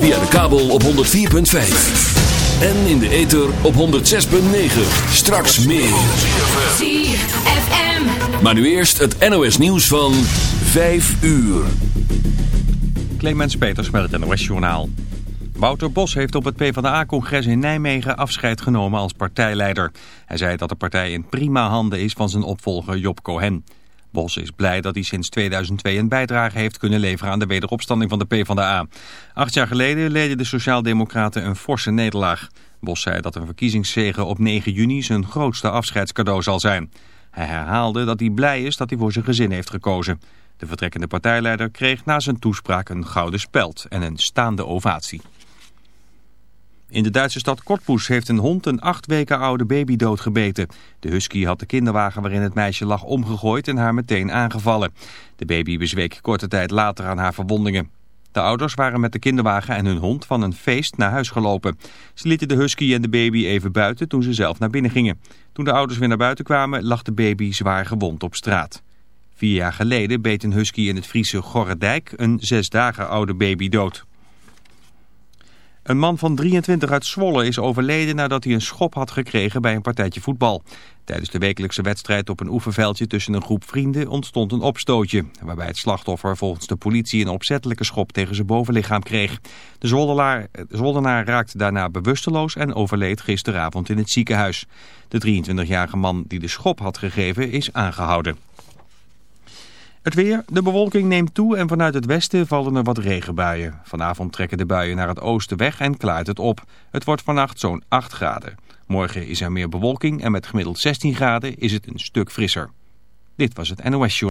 Via de kabel op 104.5. En in de ether op 106.9. Straks meer. ZFM. Maar nu eerst het NOS nieuws van 5 uur. Clemens Peters met het NOS Journaal. Wouter Bos heeft op het PvdA-congres in Nijmegen afscheid genomen als partijleider. Hij zei dat de partij in prima handen is van zijn opvolger Job Cohen. Bos is blij dat hij sinds 2002 een bijdrage heeft kunnen leveren aan de wederopstanding van de PvdA. Acht jaar geleden leden de Sociaaldemocraten een forse nederlaag. Bos zei dat een verkiezingszege op 9 juni zijn grootste afscheidscadeau zal zijn. Hij herhaalde dat hij blij is dat hij voor zijn gezin heeft gekozen. De vertrekkende partijleider kreeg na zijn toespraak een gouden speld en een staande ovatie. In de Duitse stad Cottbus heeft een hond een acht weken oude baby doodgebeten. De husky had de kinderwagen waarin het meisje lag omgegooid en haar meteen aangevallen. De baby bezweek korte tijd later aan haar verwondingen. De ouders waren met de kinderwagen en hun hond van een feest naar huis gelopen. Ze lieten de husky en de baby even buiten toen ze zelf naar binnen gingen. Toen de ouders weer naar buiten kwamen lag de baby zwaar gewond op straat. Vier jaar geleden beet een husky in het Friese Gorredijk een zes dagen oude baby dood. Een man van 23 uit Zwolle is overleden nadat hij een schop had gekregen bij een partijtje voetbal. Tijdens de wekelijkse wedstrijd op een oefenveldje tussen een groep vrienden ontstond een opstootje. Waarbij het slachtoffer volgens de politie een opzettelijke schop tegen zijn bovenlichaam kreeg. De Zwollenaar, raakte daarna bewusteloos en overleed gisteravond in het ziekenhuis. De 23-jarige man die de schop had gegeven is aangehouden. Het weer, de bewolking neemt toe en vanuit het westen vallen er wat regenbuien. Vanavond trekken de buien naar het oosten weg en klaart het op. Het wordt vannacht zo'n 8 graden. Morgen is er meer bewolking en met gemiddeld 16 graden is het een stuk frisser. Dit was het NOS Show.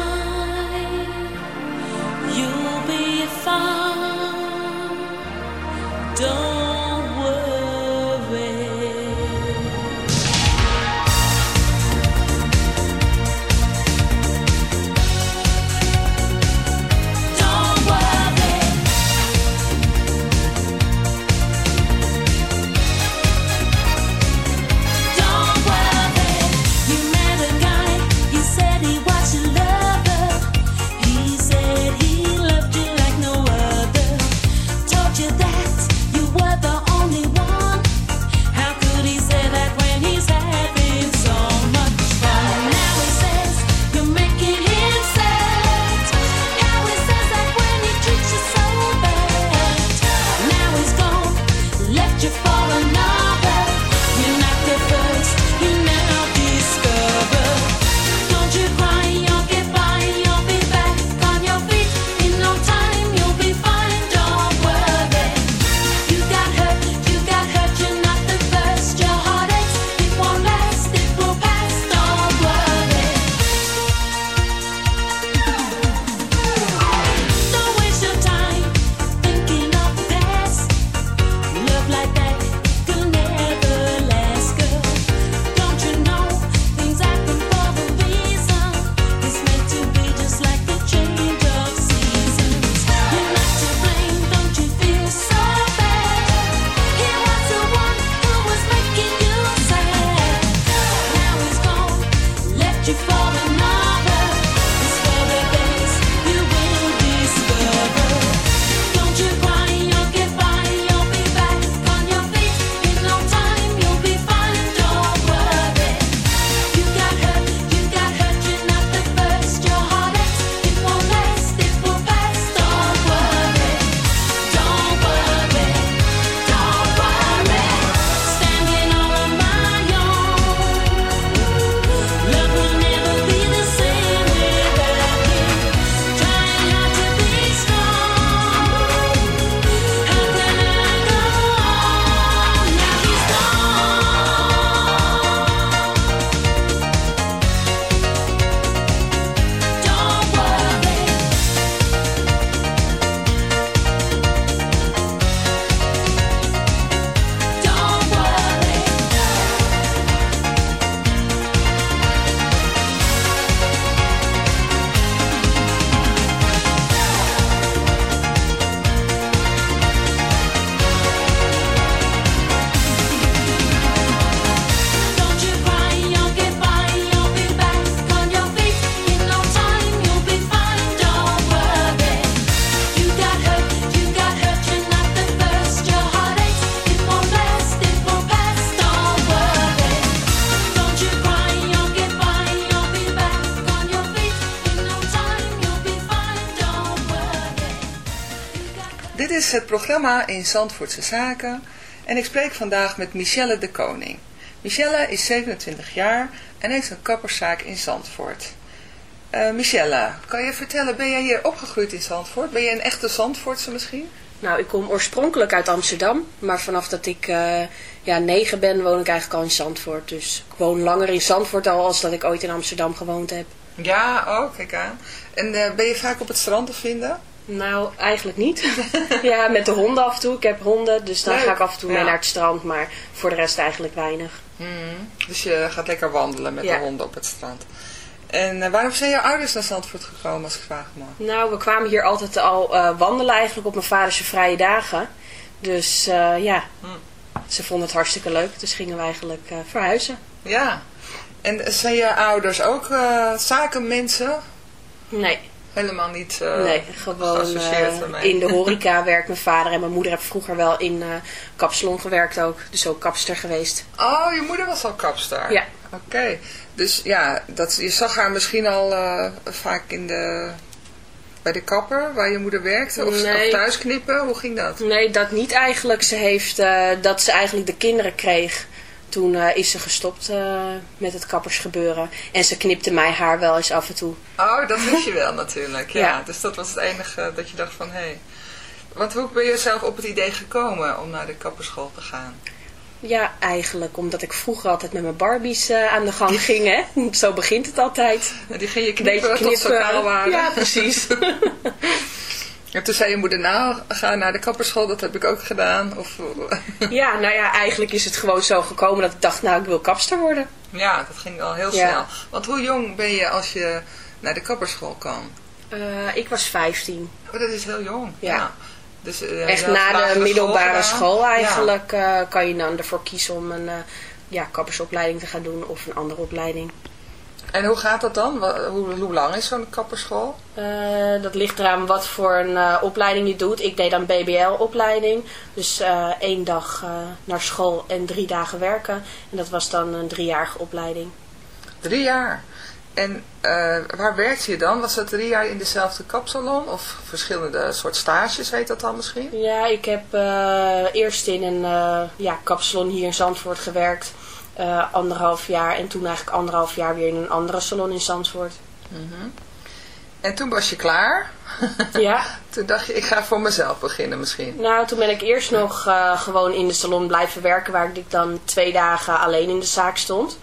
is het programma in Zandvoortse Zaken en ik spreek vandaag met Michelle de Koning. Michelle is 27 jaar en heeft een kapperszaak in Zandvoort. Eh, Michelle, kan je vertellen, ben jij hier opgegroeid in Zandvoort? Ben je een echte Zandvoortse misschien? Nou, ik kom oorspronkelijk uit Amsterdam, maar vanaf dat ik eh, ja, negen ben, woon ik eigenlijk al in Zandvoort. Dus ik woon langer in Zandvoort al als dat ik ooit in Amsterdam gewoond heb. Ja, oh, kijk aan. En eh, ben je vaak op het strand te vinden? Nou, eigenlijk niet. ja, met de honden af en toe. Ik heb honden, dus dan Leuk, ga ik af en toe mee ja. naar het strand, maar voor de rest eigenlijk weinig. Dus je gaat lekker wandelen met Ja. de honden op het strand. En eh, waarom zijn jouw ouders naar Zandvoort gekomen als ik vragen mag? Nou, we kwamen hier altijd al eh, wandelen eigenlijk op mijn vaders vrije dagen. Dus eh, ja, ze vonden het hartstikke leuk, dus gingen we eigenlijk verhuizen. Ja. En zijn je ouders ook zakenmensen? Nee, Helemaal niet eh, nee, gewoon eh, in de horeca werkt mijn vader en mijn moeder heeft vroeger wel in eh kapsalon gewerkt ook. Dus ook kapster geweest. Oh, je moeder was al kapster? Ja. Oké. Dus ja, dat, je zag haar misschien al vaak in de, bij de kapper waar je moeder werkte? Of, Nee. of thuis knippen? Hoe ging dat? Nee, dat niet eigenlijk. Ze heeft, dat ze eigenlijk de kinderen kreeg. Toen eh, is ze gestopt eh, met het kappersgebeuren. En ze knipte mij haar wel eens af en toe. Oh, dat wist je wel natuurlijk. Ja. Ja. Dus dat was het enige dat je dacht van, hé. Hey. Want hoe ben je zelf op het idee gekomen om naar de kapperschool te gaan? Ja, eigenlijk omdat ik vroeger altijd met mijn Barbies eh, aan de gang ging. Hè? Zo begint het altijd. Die ging je Beetje knippen tot ze waren. Ja, precies. En toen zei je moeder, nou, ga naar de kapperschool, dat heb ik ook gedaan. Of, ja, nou ja, eigenlijk is het gewoon zo gekomen dat ik dacht, nou, ik wil kapster worden. ja, dat ging al heel Ja. snel. Want hoe jong ben je als je naar de kapperschool kan? Eh, ik was 15. Oh, dat is heel jong. Ja. Dus, eh, Echt na de middelbare school eigenlijk eh, kan je dan ervoor kiezen om een ja, kappersopleiding te gaan doen of een andere opleiding. En hoe gaat dat dan? Hoe, hoe lang is zo'n kapperschool? Eh, dat ligt eraan wat voor een eh, opleiding je doet. Ik deed dan BBL-opleiding. Dus eh, één dag naar school en drie dagen werken. En dat was dan een driejarige opleiding. Drie jaar. En waar werkte je dan? Was dat drie jaar in dezelfde kapsalon? Of verschillende soort stages heet dat dan misschien? Ja, ik heb eerst in een ja, kapsalon hier in Zandvoort gewerkt. Eh, anderhalf jaar. En toen eigenlijk anderhalf jaar weer in een andere salon in Zandvoort. En toen was je klaar. Ja, Toen dacht je, ik ga voor mezelf beginnen misschien. nou toen ben ik eerst nog eh, gewoon in de salon blijven werken. Waar ik dan twee dagen alleen in de zaak stond.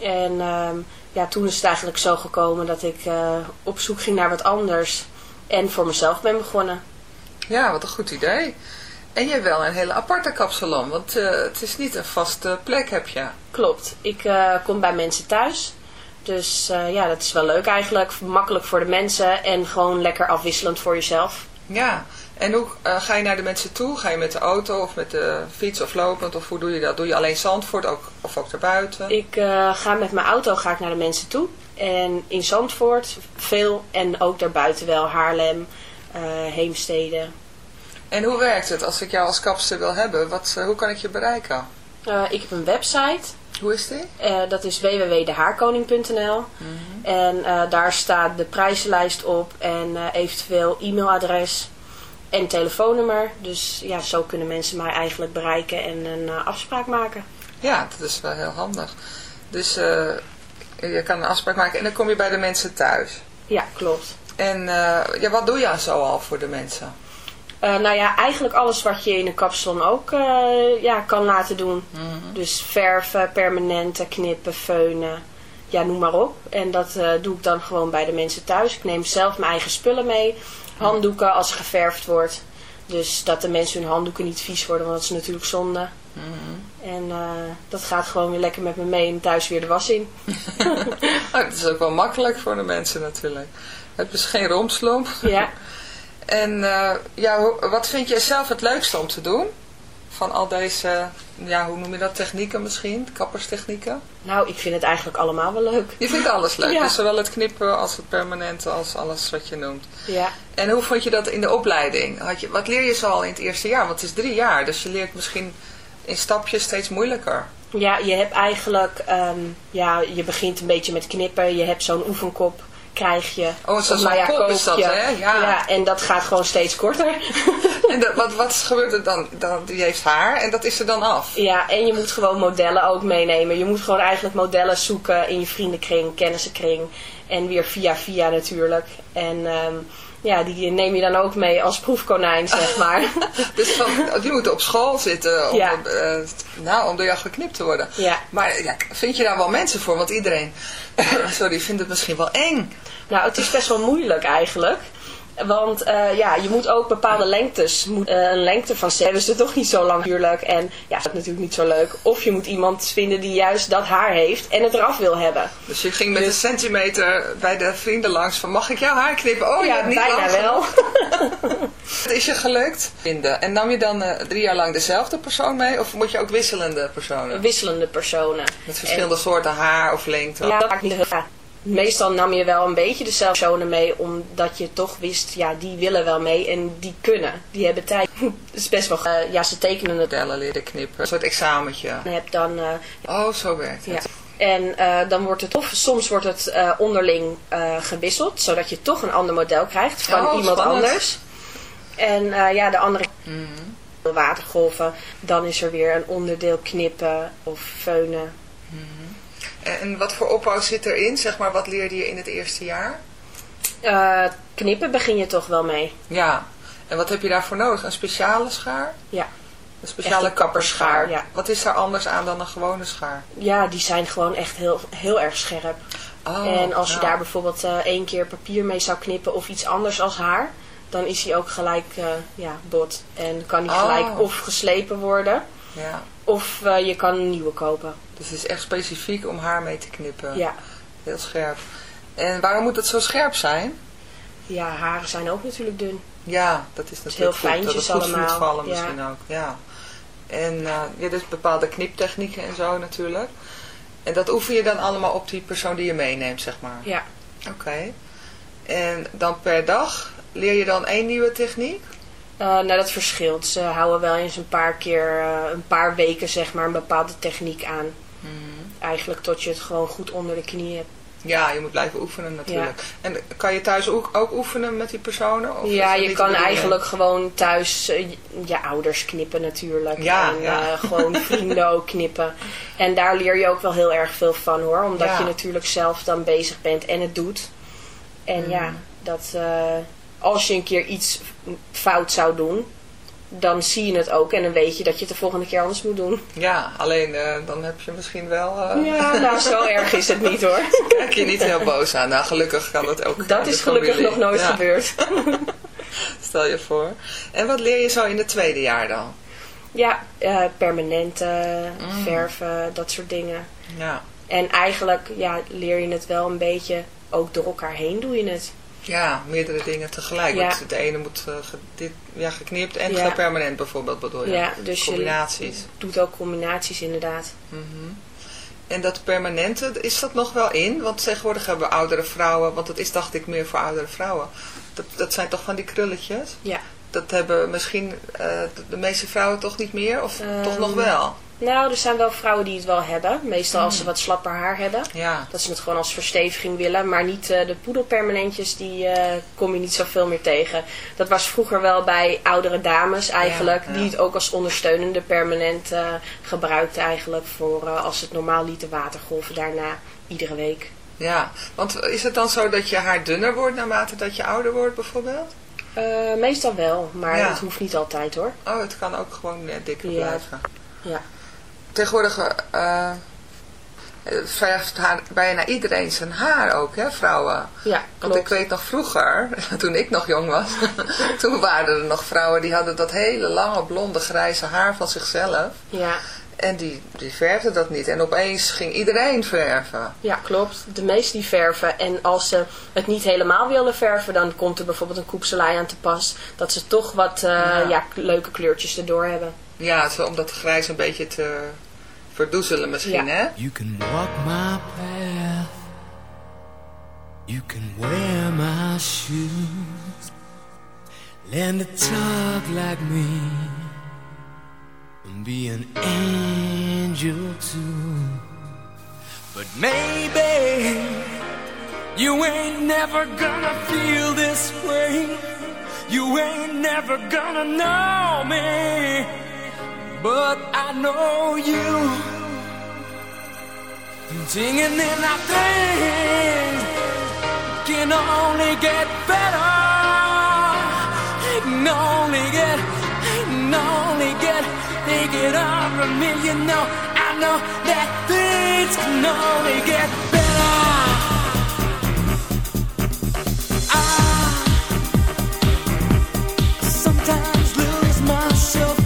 En ehm, ja, toen is het eigenlijk zo gekomen dat ik eh, op zoek ging naar wat anders. En voor mezelf ben begonnen. Ja, wat een goed idee. En je hebt wel een hele aparte kapsalon, want eh, het is niet een vaste plek heb je. Klopt. Ik eh, kom bij mensen thuis. Dus eh, ja, dat is wel leuk eigenlijk. Makkelijk voor de mensen en gewoon lekker afwisselend voor jezelf. Ja, en hoe ga je naar de mensen toe? Ga je met de auto of met de fiets of lopend? Of hoe doe je dat? Doe je alleen Zandvoort ook, of ook daarbuiten? Ik ga met mijn auto ga ik naar de mensen toe. En in Zandvoort veel en ook daarbuiten wel. Haarlem, Heemstede. En hoe werkt het als ik jou als kapster wil hebben? Wat, eh, hoe kan ik je bereiken? Eh, ik heb een website. Hoe is die? Eh, dat is www.dehaarkoning.nl En eh, daar staat de prijzenlijst op en eventueel e-mailadres en telefoonnummer. Dus ja, zo kunnen mensen mij eigenlijk bereiken en een afspraak maken. Ja, dat is wel heel handig. Dus je kan een afspraak maken en dan kom je bij de mensen thuis. Ja, klopt. En ja, wat doe je zo al voor de mensen? Eh, nou ja, eigenlijk alles wat je in een kapsalon ook eh, ja, kan laten doen. Dus verven, permanenten, knippen, feunen, ja, noem maar op. En dat eh, doe ik dan gewoon bij de mensen thuis. Ik neem zelf mijn eigen spullen mee. Handdoeken als er geverfd wordt. Dus dat de mensen hun handdoeken niet vies worden, want dat is natuurlijk zonde. En eh, dat gaat gewoon weer lekker met me mee en thuis weer de was in. Oh, dat is ook wel makkelijk voor de mensen natuurlijk. Het is geen romslomp. Ja. En eh, ja, wat vind jij zelf het leukste om te doen? Van al deze, ja, hoe noem je dat, technieken misschien? Kapperstechnieken? Nou, ik vind het eigenlijk allemaal wel leuk. Je vindt alles leuk, Ja. dus zowel het knippen als het permanente als alles wat je noemt. Ja. En hoe vond je dat in de opleiding? Had je, wat leer je zo al in het eerste jaar? Want het is drie jaar, dus je leert misschien in stapjes steeds moeilijker. Ja, je hebt eigenlijk, ehm, ja, je begint een beetje met knippen. Je hebt zo'n oefenkop, krijg je. Oh, zo'n nou ja, is dat, koopje. hè? Ja. en dat gaat gewoon steeds korter. En dat, wat, wat gebeurt er dan? dan? Die heeft haar en dat is er dan af. ja, en je moet gewoon modellen ook meenemen. Je moet gewoon eigenlijk modellen zoeken in je vriendenkring, kennissenkring. En weer via via natuurlijk. En ehm, ja, die neem je dan ook mee als proefkonijn, zeg maar. Dus van, die moeten op school zitten om, Ja. eh, nou, om door jou geknipt te worden. Ja. Maar ja, vind je daar wel mensen voor? Want iedereen, sorry, vindt het misschien wel eng. Nou, het is best wel moeilijk eigenlijk. Want eh, ja, je moet ook bepaalde lengtes, moet, eh, een lengte van dus dat is toch niet zo lang natuurlijk. En ja, dat is natuurlijk niet zo leuk. Of je moet iemand vinden die juist dat haar heeft en het eraf wil hebben. Dus je ging met een centimeter bij de vrienden langs van, mag ik jouw haar knippen? Oh, ja, niet bijna lang wel. Het is je gelukt? Vinden. En nam je dan eh, drie jaar lang dezelfde persoon mee? Of moet je ook wisselende personen? Wisselende personen. Met verschillende soorten haar of lengte? Ja, dat maakt niet heel ja. Meestal nam je wel een beetje dezelfde personen mee, omdat je toch wist, ja, die willen wel mee en die kunnen. Die hebben tijd. Het is best wel, eh, ja, ze tekenen het. Modellen leren knippen. Een soort examentje. Je hebt dan eh, Oh, zo werkt het. Ja. En eh, dan wordt het, of soms wordt het eh, onderling gewisseld, zodat je toch een ander model krijgt van Oh, iemand spannend. anders. En ja, de andere watergolven, dan is er weer een onderdeel knippen of feunen. En wat voor opbouw zit erin? Zeg maar, wat leerde je in het eerste jaar? Eh, knippen begin je toch wel mee. Ja. En wat heb je daarvoor nodig? Een speciale schaar? Ja. Een speciale kapperschaar, ja. Wat is daar anders aan dan een gewone schaar? Ja, die zijn gewoon echt heel, heel erg scherp. Oh, en als je ja. daar bijvoorbeeld eh, één keer papier mee zou knippen of iets anders als haar, dan is hij ook gelijk eh, ja, bot. En kan hij Oh. gelijk of geslepen worden, Ja, of eh, je kan een nieuwe kopen. dus het is echt specifiek om haar mee te knippen. Ja. Heel scherp. En waarom moet het zo scherp zijn? ja, haren zijn ook natuurlijk dun. Ja, dat is heel natuurlijk goed. Dat het goed allemaal, vallen ja. misschien ook. Ja. En eh ja, dus bepaalde kniptechnieken en zo natuurlijk. En dat oefen je dan allemaal op die persoon die je meeneemt, zeg maar. Ja, Oké. En dan per dag leer je dan één nieuwe techniek? Eh, nou dat verschilt. Ze houden wel eens een paar keer, eh, een paar weken zeg maar, een bepaalde techniek aan. Mhm. Eigenlijk tot je het gewoon goed onder de knie hebt. Ja, je moet blijven oefenen natuurlijk. En kan je thuis ook, ook oefenen met die personen? Of ja, je kan eigenlijk gewoon thuis eh, je- ouders knippen natuurlijk. Ja, en ja. gewoon vrienden ook knippen. En daar leer je ook wel heel erg veel van hoor. Omdat Ja. je natuurlijk zelf dan bezig bent en het doet. En ja, Mm. dat als je een keer iets fout zou doen, dan zie je het ook. En dan weet je dat je het de volgende keer anders moet doen. Ja, alleen eh, dan heb je misschien wel... eh, Ja, nou zo erg is het niet hoor. kijk je niet heel boos aan. Nou, gelukkig kan dat ook. Dat is gelukkig familie. nog nooit Ja, gebeurd. Stel je voor. En wat leer je zo in het tweede jaar dan? Ja, eh, permanenten, Mm. verven, dat soort dingen. Ja. En eigenlijk ja, leer je het wel een beetje, ook door elkaar heen doe je het. Ja, meerdere dingen tegelijk. Ja. Want de ene moet eh, ge- dit, ja, geknipt en Ja. permanent bijvoorbeeld bedoel je? Ja, dus Combinaties. je doet ook combinaties inderdaad. Mhm. En dat permanente, is dat nog wel in? Want tegenwoordig hebben oudere vrouwen, want dat is dacht ik meer voor oudere vrouwen. Dat, dat zijn toch van die krulletjes? Ja. Dat hebben misschien eh, de, de meeste vrouwen toch niet meer? Of toch Ehm, nog wel? Nou, er zijn wel vrouwen die het wel hebben. Meestal als ze wat slapper haar hebben. Ja. Dat ze het gewoon als versteviging willen. Maar niet eh, de poedelpermanentjes, die eh, kom je niet zoveel meer tegen. Dat was vroeger wel bij oudere dames eigenlijk. Ja, ja. Die het ook als ondersteunende permanent eh, gebruikten eigenlijk. Voor als ze het normaal lieten watergolven daarna. Iedere week. Ja, want is het dan zo dat je haar dunner wordt naarmate dat je ouder wordt bijvoorbeeld? Meestal wel, maar het hoeft niet altijd hoor. Oh, het kan ook gewoon dikker Ja. blijven. Ja. Tegenwoordig verft haar, bijna iedereen zijn haar ook, hè, vrouwen. Ja, Want klopt. ik weet nog vroeger, toen ik nog jong was, toen waren er nog vrouwen die hadden dat hele lange blonde grijze haar van zichzelf. Ja. En die, die verfden dat niet. En opeens ging iedereen verven. Ja, klopt. De meesten die verven. En als ze het niet helemaal willen verven, dan komt er bijvoorbeeld een koepselij aan te pas. Dat ze toch wat eh, Ja. leuke kleurtjes erdoor hebben. Ja, zo om dat grijs een beetje te verdoezelen misschien, Ja. hè? You can walk my path. You can wear my shoes. Learn to talk like me. Be an angel too. But maybe you ain't never gonna feel this way. You ain't never gonna know me. But I know you. Singing in our things can only get better. It can only get, take it over me. You know, I know that things can only get better. I sometimes lose myself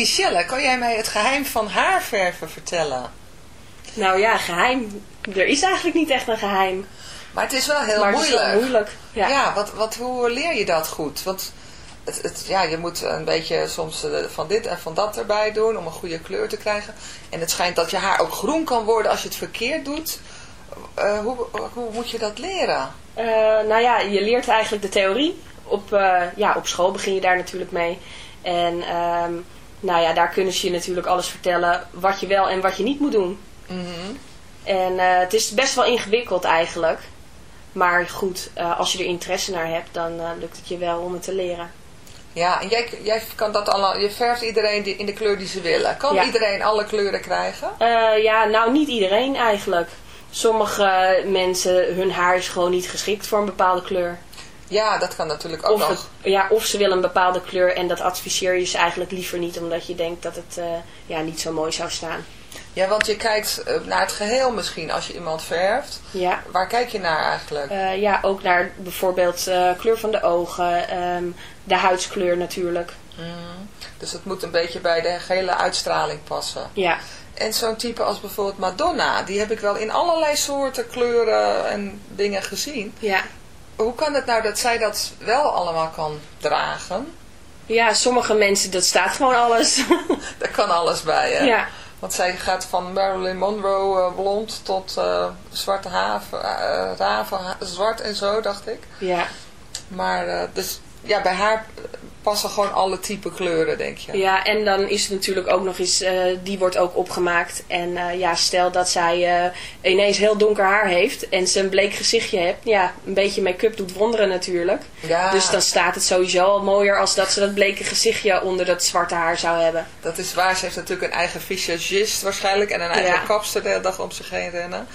Michelle, kan jij mij het geheim van haarverven vertellen? Nou ja, geheim. Er is eigenlijk niet echt een geheim. Maar het is wel heel maar het is moeilijk. wel moeilijk. Ja. Ja, wat, wat, hoe leer je dat goed? Want het, het, ja, je moet een beetje soms eh, van dit en van dat erbij doen om een goede kleur te krijgen. En het schijnt dat je haar ook groen kan worden als je het verkeerd doet. Eh, hoe, hoe moet je dat leren? Eh, nou ja, je leert eigenlijk de theorie. Op, ja, op school begin je daar natuurlijk mee. En ehm, nou ja, daar kunnen ze je natuurlijk alles vertellen wat je wel en wat je niet moet doen. En eh, het is best wel ingewikkeld eigenlijk. Maar goed, eh, als je er interesse naar hebt, dan eh, lukt het je wel om het te leren. Ja, en jij, jij kan dat allemaal, je verft iedereen die, in de kleur die ze willen. Kan Ja. iedereen alle kleuren krijgen? Ja, nou niet iedereen eigenlijk. Sommige mensen, hun haar is gewoon niet geschikt voor een bepaalde kleur. Ja, dat kan natuurlijk ook Of, nog. het, ja, of ze willen een bepaalde kleur en dat adviseer je ze eigenlijk liever niet, omdat je denkt dat het eh, ja, niet zo mooi zou staan. Ja, want je kijkt eh, naar het geheel misschien als je iemand verft. Ja. Waar kijk je naar eigenlijk? Eh, ja, ook naar bijvoorbeeld kleur van de ogen, ehm, de huidskleur natuurlijk. Mm. Dus het moet een beetje bij de gehele uitstraling passen. Ja. En zo'n type als bijvoorbeeld Madonna, die heb ik wel in allerlei soorten kleuren en dingen gezien. Ja. Hoe kan het nou dat zij dat wel allemaal kan dragen? Ja, sommige mensen, dat staat gewoon alles. Daar kan alles bij, hè? Ja. Want zij gaat van Marilyn Monroe eh, blond tot eh, zwarte haven, eh, raven, zwart en zo, dacht ik. ja. Maar dus, ja, bij haar passen gewoon alle type kleuren, denk je. Ja, en dan is het natuurlijk ook nog eens, eh, die wordt ook opgemaakt. En eh, ja, stel dat zij eh, ineens heel donker haar heeft en ze een bleek gezichtje hebt. Ja, een beetje make-up doet wonderen natuurlijk. Ja. Dus dan staat het sowieso al mooier als dat ze dat bleke gezichtje onder dat zwarte haar zou hebben. Dat is waar. Ze heeft natuurlijk een eigen visagist waarschijnlijk. En een eigen Ja. kapster de hele dag om zich heen rennen.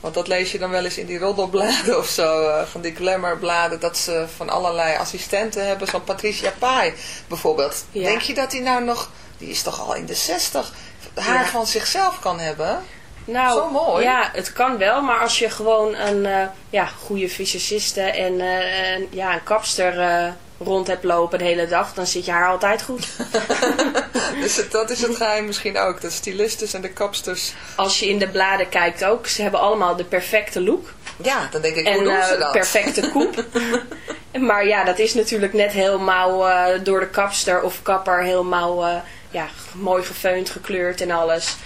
Want dat lees je dan wel eens in die roddelbladen of zo. eh, van die glamourbladen. Dat ze van allerlei assistenten hebben. Zo'n Patricia Pai bijvoorbeeld. Ja. Denk je dat die nou nog... Die is toch al in de zestig. Haar Ja. van zichzelf kan hebben? Nou, Zo mooi. Ja, het kan wel, maar als je gewoon een eh, ja, goede visagiste en eh, een, ja, een kapster rond hebt lopen de hele dag, dan zit je haar altijd goed. Dus het- dat is het geheim misschien ook. De stylistes en de kapsters. Als je in de bladen kijkt ook, ze hebben allemaal de perfecte look. Ja, dan denk ik, en hoe doen ze eh, dat? perfecte koep. maar ja, dat is natuurlijk net helemaal eh, door de kapster of kapper helemaal eh, ja, mooi gefeund, gekleurd en alles.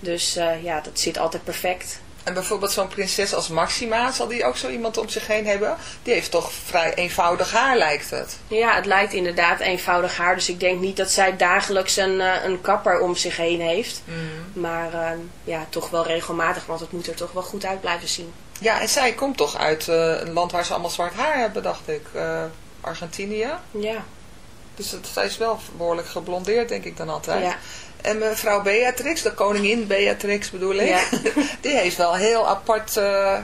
Dus ja, dat zit altijd perfect. En bijvoorbeeld zo'n prinses als Maxima, zal die ook zo iemand om zich heen hebben? Die heeft toch vrij eenvoudig haar, lijkt het. Ja, het lijkt inderdaad eenvoudig haar. Dus ik denk niet dat zij dagelijks een, eh, een kapper om zich heen heeft. Maar eh, ja, toch wel regelmatig, want het moet er toch wel goed uit blijven zien. Ja, en zij komt toch uit eh, een land waar ze allemaal zwart haar hebben, dacht ik. Argentinië. Ja. Dus het, zij is wel behoorlijk geblondeerd, denk ik dan altijd. Ja. En mevrouw Beatrix, de koningin Beatrix bedoel ik, Ja. die heeft wel heel apart eh,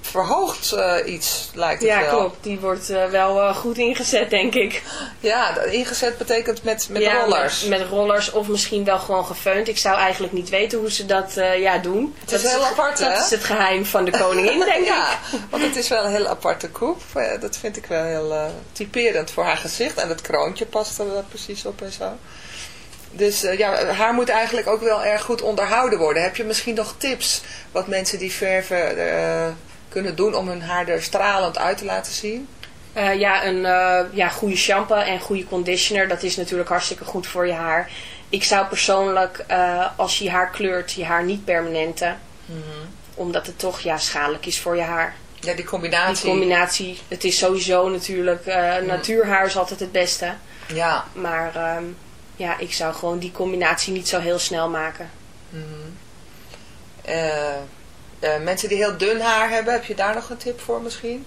verhoogd eh, iets, lijkt het Ja, wel. klopt. Die wordt eh, wel goed ingezet, denk ik. Ja, dat- ingezet betekent met, met Ja, rollers. Met, met rollers of misschien wel gewoon gefeund. Ik zou eigenlijk niet weten hoe ze dat ja, doen. Het is heel apart, Dat hè? is het geheim van de koningin, denk ik. ja, want het is wel een heel aparte koep. Dat vind ik wel heel typerend voor haar gezicht. En het kroontje past er wel precies op en zo. Dus eh, ja, haar moet eigenlijk ook wel erg goed onderhouden worden. Heb je misschien nog tips wat mensen die verven eh, kunnen doen om hun haar er stralend uit te laten zien? Eh, ja, een ja, goede shampoo en goede conditioner, dat is natuurlijk hartstikke goed voor je haar. Ik zou persoonlijk, als je haar kleurt, je haar niet permanenten. Omdat het toch ja, schadelijk is voor je haar. Ja, die combinatie. Die combinatie, het is sowieso natuurlijk, eh, natuurhaar is altijd het beste. Ja. Maar ehm, ja, ik zou gewoon die combinatie niet zo heel snel maken. Eh, eh, mensen die heel dun haar hebben, heb je daar nog een tip voor misschien?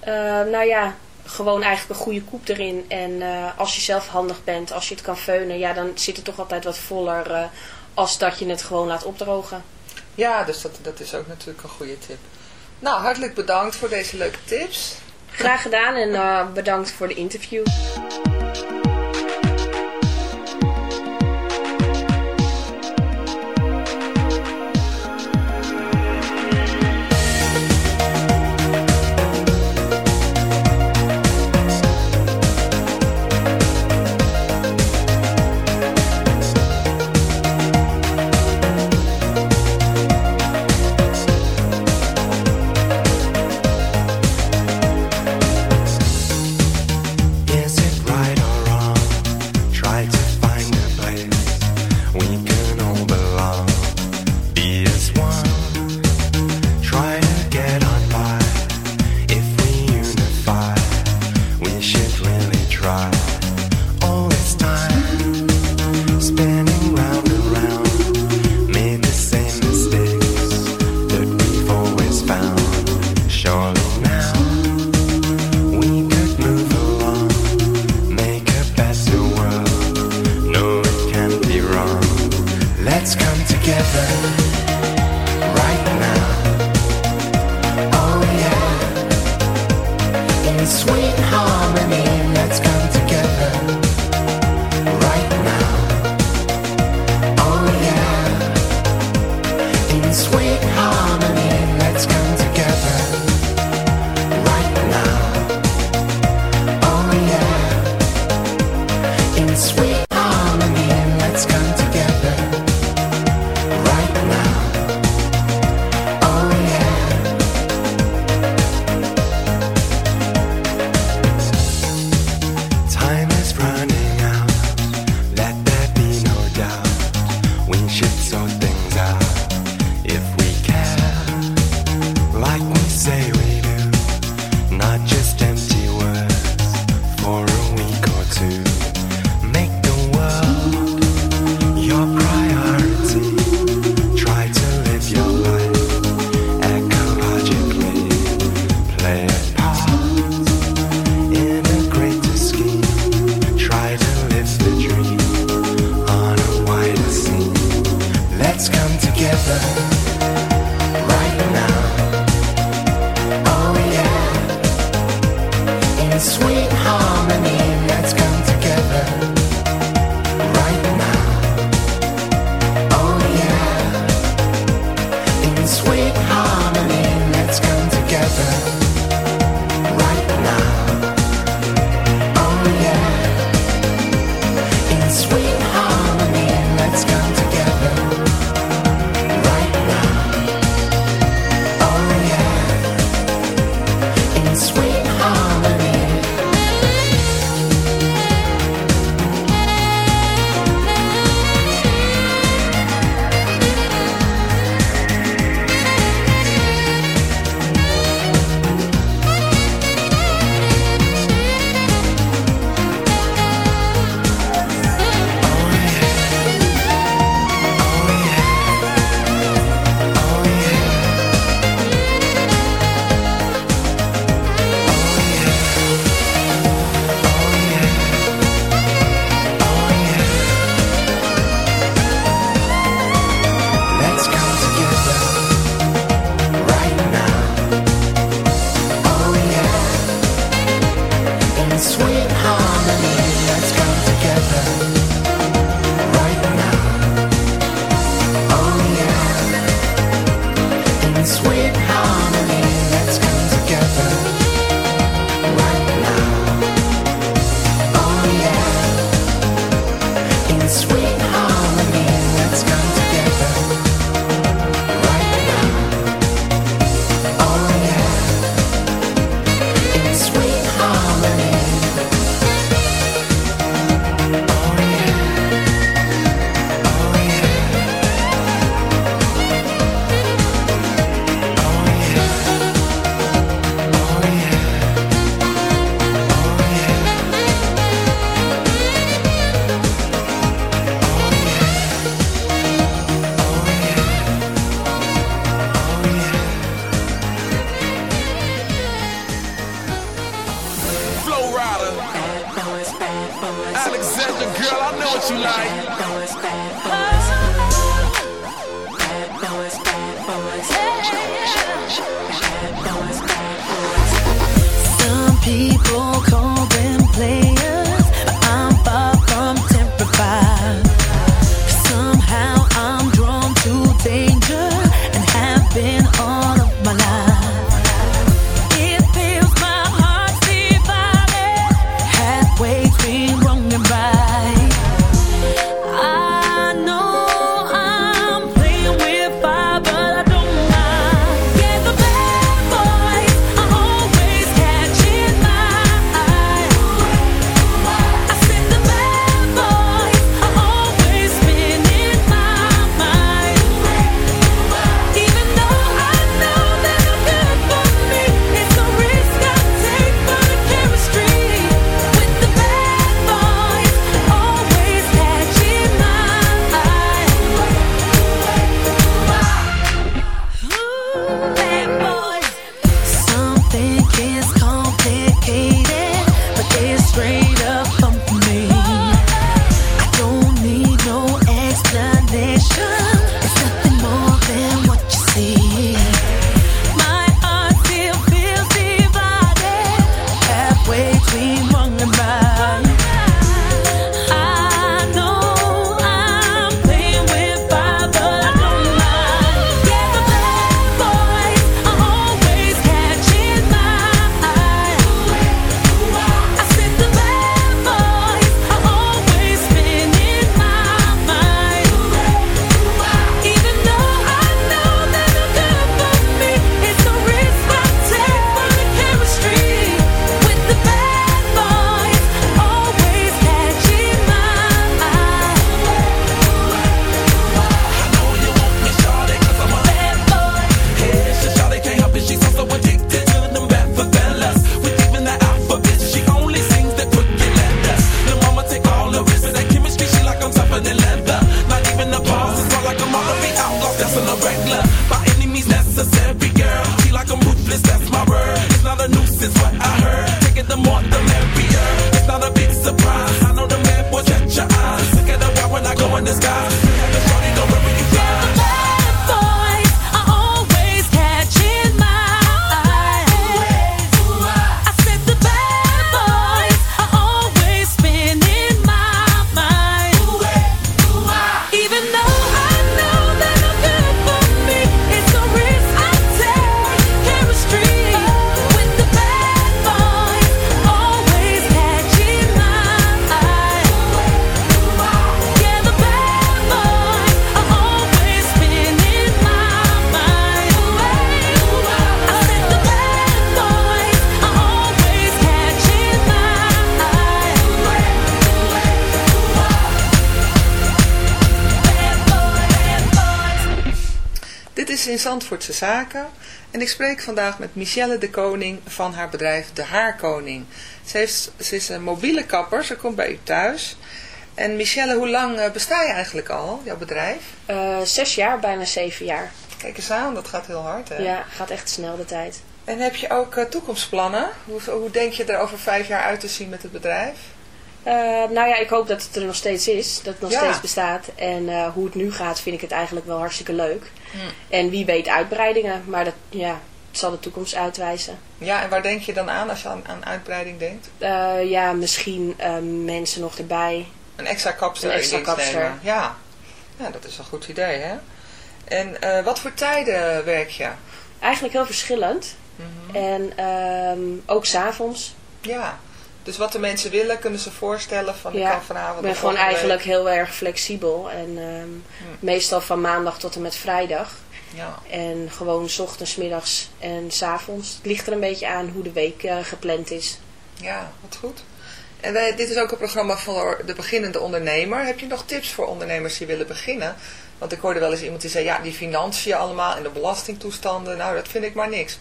Eh, nou ja, gewoon eigenlijk een goede koep erin. En als je zelf handig bent, als je het kan feunen, ja, dan zit het toch altijd wat voller als dat je het gewoon laat opdrogen. Ja, dus dat, dat is ook natuurlijk een goede tip. Nou, hartelijk bedankt voor deze leuke tips. Graag gedaan en bedankt voor de interview. dry. Is in Zandvoortse Zaken en ik spreek vandaag met Michelle de Koning van haar bedrijf De Haarkoning. Ze, heeft, ze is een mobiele kapper, ze komt bij u thuis. En Michelle, hoe lang eh, besta je eigenlijk al, jouw bedrijf? Eh, zes jaar, bijna zeven jaar. Kijk eens aan, dat gaat heel hard hè? Ja, gaat echt snel de tijd. En heb je ook eh, toekomstplannen? Hoe, hoe denk je er over vijf jaar uit te zien met het bedrijf? Nou ja, ik hoop dat het er nog steeds is. Dat het nog Ja. steeds bestaat. En hoe het nu gaat, vind ik het eigenlijk wel hartstikke leuk. Hm. En wie weet uitbreidingen. Maar dat, ja, het zal de toekomst uitwijzen. Ja, en waar denk je dan aan als je aan, aan uitbreiding denkt? Eh, ja, misschien eh, mensen nog erbij. Een extra kapster Een extra kapster. nemen. Ja. ja, dat is een goed idee hè? En eh, wat voor tijden werk je? Eigenlijk heel verschillend. Mhm. En ehm, ook s'avonds. Ja, dus wat de mensen willen kunnen ze voorstellen van ik kan vanavond ik ben gewoon eigenlijk week. heel erg flexibel. En ehm, meestal van maandag tot en met vrijdag. Ja. En gewoon 's ochtends, middags en 's avonds. Het ligt er een beetje aan hoe de week eh, gepland is. ja, wat goed. En wij, dit is ook een programma voor de beginnende ondernemer. Heb je nog tips voor ondernemers die willen beginnen? Want ik hoorde wel eens iemand die zei, ja, die financiën allemaal en de belastingtoestanden, nou, dat vind ik maar niks.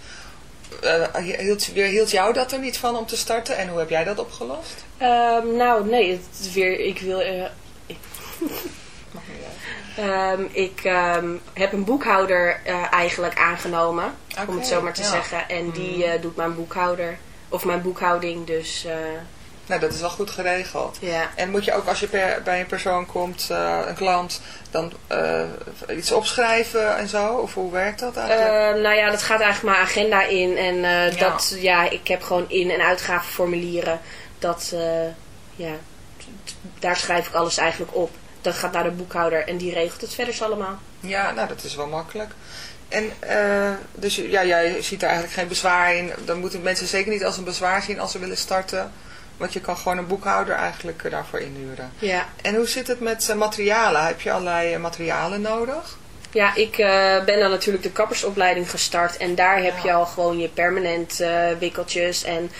Eh, hield, hield jou dat er niet van om te starten en hoe heb jij dat opgelost? Ehm, nou, nee, het weer, ik wil... eh, ik, Ehm, ik ehm, heb een boekhouder eh, eigenlijk aangenomen, om het zo maar te ja. zeggen. En die eh, doet mijn boekhouder, of mijn boekhouding, dus eh, Nou, dat is wel goed geregeld. ja. En moet je ook als je per- bij een persoon komt, eh, een klant, dan eh, iets opschrijven en zo? Of hoe werkt dat eigenlijk? Ehm, nou ja, dat gaat eigenlijk mijn agenda in. En eh, Ja. dat, ja, ik heb gewoon in- en uitgavenformulieren. Dat, ja, daar schrijf ik alles eigenlijk op. Dat gaat naar de boekhouder en die regelt het verder allemaal. Ja, nou dat is wel makkelijk. En dus ja, jij ziet er eigenlijk geen bezwaar in. Dan moeten mensen zeker niet als een bezwaar zien als ze willen starten. Want je kan gewoon een boekhouder eigenlijk eh, daarvoor inhuren. Ja, En hoe zit het met eh, materialen? Heb je allerlei eh, materialen nodig? ja ik ben dan natuurlijk de kappersopleiding gestart. En daar heb je al gewoon je permanent wikkeltjes en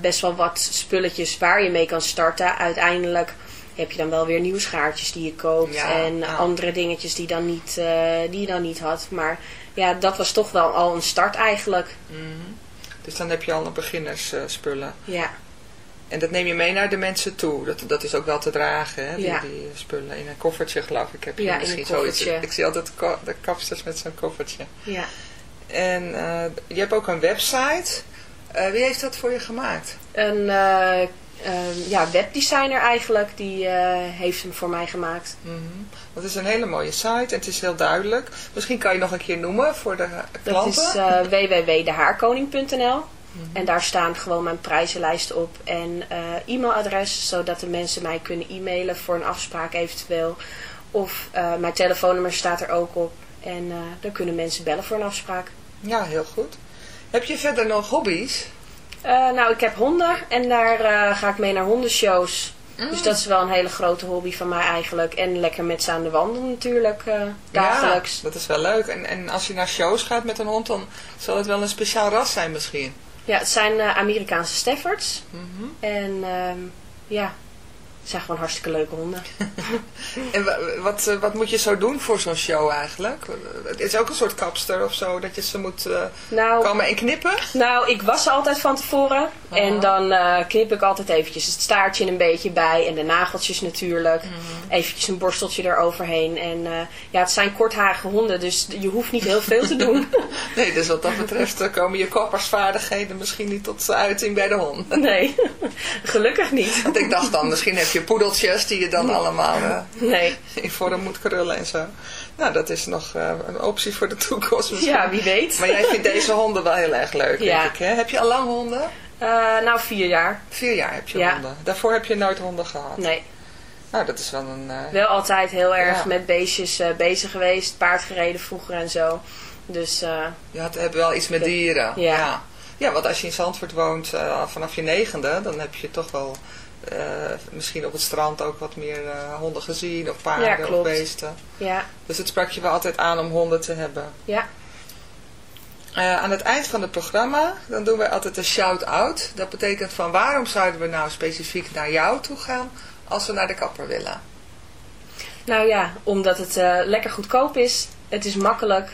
best wel wat spulletjes waar je mee kan starten. Uiteindelijk heb je dan wel weer nieuwe schaartjes die je koopt. Ja, en ja. andere dingetjes die, dan niet, die je dan niet had. Maar ja, dat was toch wel al een start eigenlijk. Mhm. Dus dan heb je al een beginnersspullen. Ja, En dat neem je mee naar de mensen toe. Dat, dat is ook wel te dragen, hè? Die, Ja. die spullen. In een koffertje, geloof ik. Heb je Ja, in misschien zoiets. Ik zie altijd de kapsters met zo'n koffertje. ja. En eh, je hebt ook een website. Eh, wie heeft dat voor je gemaakt? Een eh, eh, ja, webdesigner eigenlijk, die heeft hem voor mij gemaakt. Mhm. Dat is een hele mooie site en het is heel duidelijk. Misschien kan je nog een keer noemen voor de Dat klanten. is www.dehaarkoning.nl En daar staan gewoon mijn prijzenlijst op en eh, e-mailadres, zodat de mensen mij kunnen e-mailen voor een afspraak eventueel. Of eh, mijn telefoonnummer staat er ook op. En eh, dan kunnen mensen bellen voor een afspraak. Ja, heel goed. Heb je verder nog hobby's? Nou, ik heb honden en daar ga ik mee naar hondenshows. Mm. Dus dat is wel een hele grote hobby van mij eigenlijk. En lekker met ze aan de wandel natuurlijk, dagelijks. Ja, dat is wel leuk. En, en als je naar shows gaat met een hond, dan zal het wel een speciaal ras zijn misschien. Ja, het zijn eh, Amerikaanse Staffords. Mhm. En ehm, ja, het zijn gewoon hartstikke leuke honden. En wa- wat, eh, wat moet je zo doen voor zo'n show eigenlijk? Het is ook een soort kapster of zo, dat je ze moet eh, Nou, komen en knippen? Nou, ik was ze altijd van tevoren. En dan eh, knip ik altijd eventjes het staartje een beetje bij. En de nageltjes natuurlijk. Eventjes een borsteltje eroverheen. En ja, het zijn kortharige honden. Dus je hoeft niet heel veel te doen. Nee, dus wat dat betreft komen je koppersvaardigheden misschien niet tot uiting bij de hond. nee, gelukkig niet. Want ik dacht dan, misschien heb je poedeltjes die je dan allemaal eh, Nee, in vorm moet krullen en zo. Nou, dat is nog eh, een optie voor de toekomst misschien. ja, wie weet. Maar jij vindt deze honden wel heel erg leuk, Ja. denk ik. Hè? Heb je al lang honden? Eh, nou, vier jaar. Vier jaar heb je Ja. honden. Daarvoor heb je nooit honden gehad. Nee, Nou, dat is wel een... wel altijd heel erg Ja. met beestjes bezig geweest. Paard gereden vroeger en zo. Dus Je had, hebt wel iets met dieren. Ja. ja. Want als je in Zandvoort woont vanaf je negende, dan heb je toch wel eh, misschien op het strand ook wat meer eh, honden gezien of paarden Ja, of beesten. ja, Dus het sprak je wel altijd aan om honden te hebben. ja. Eh, aan het eind van het programma, dan doen wij altijd een shout-out. Dat betekent van waarom zouden we nou specifiek naar jou toe gaan als we naar de kapper willen? Nou ja, omdat het lekker goedkoop is. Het is makkelijk.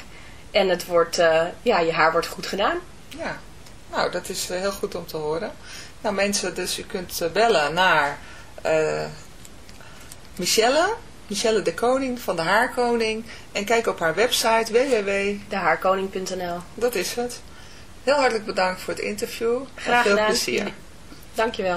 En het wordt, ja, je haar wordt goed gedaan. Ja, nou dat is heel goed om te horen. Nou mensen, dus u kunt eh, bellen naar eh, Michelle, Michelle de Koning van de Haarkoning. En kijk op haar website www. Dehaarkoning.nl Dat is het. Heel hartelijk bedankt voor het interview. Graag en veel gedaan. plezier. Dankjewel.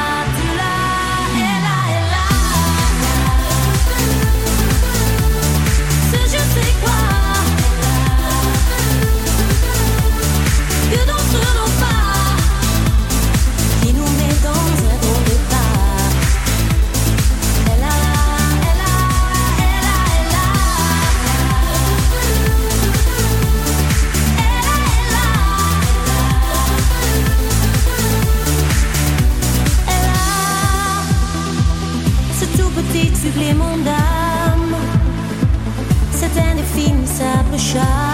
supplément d'âme. Cet indéfini s'approcha.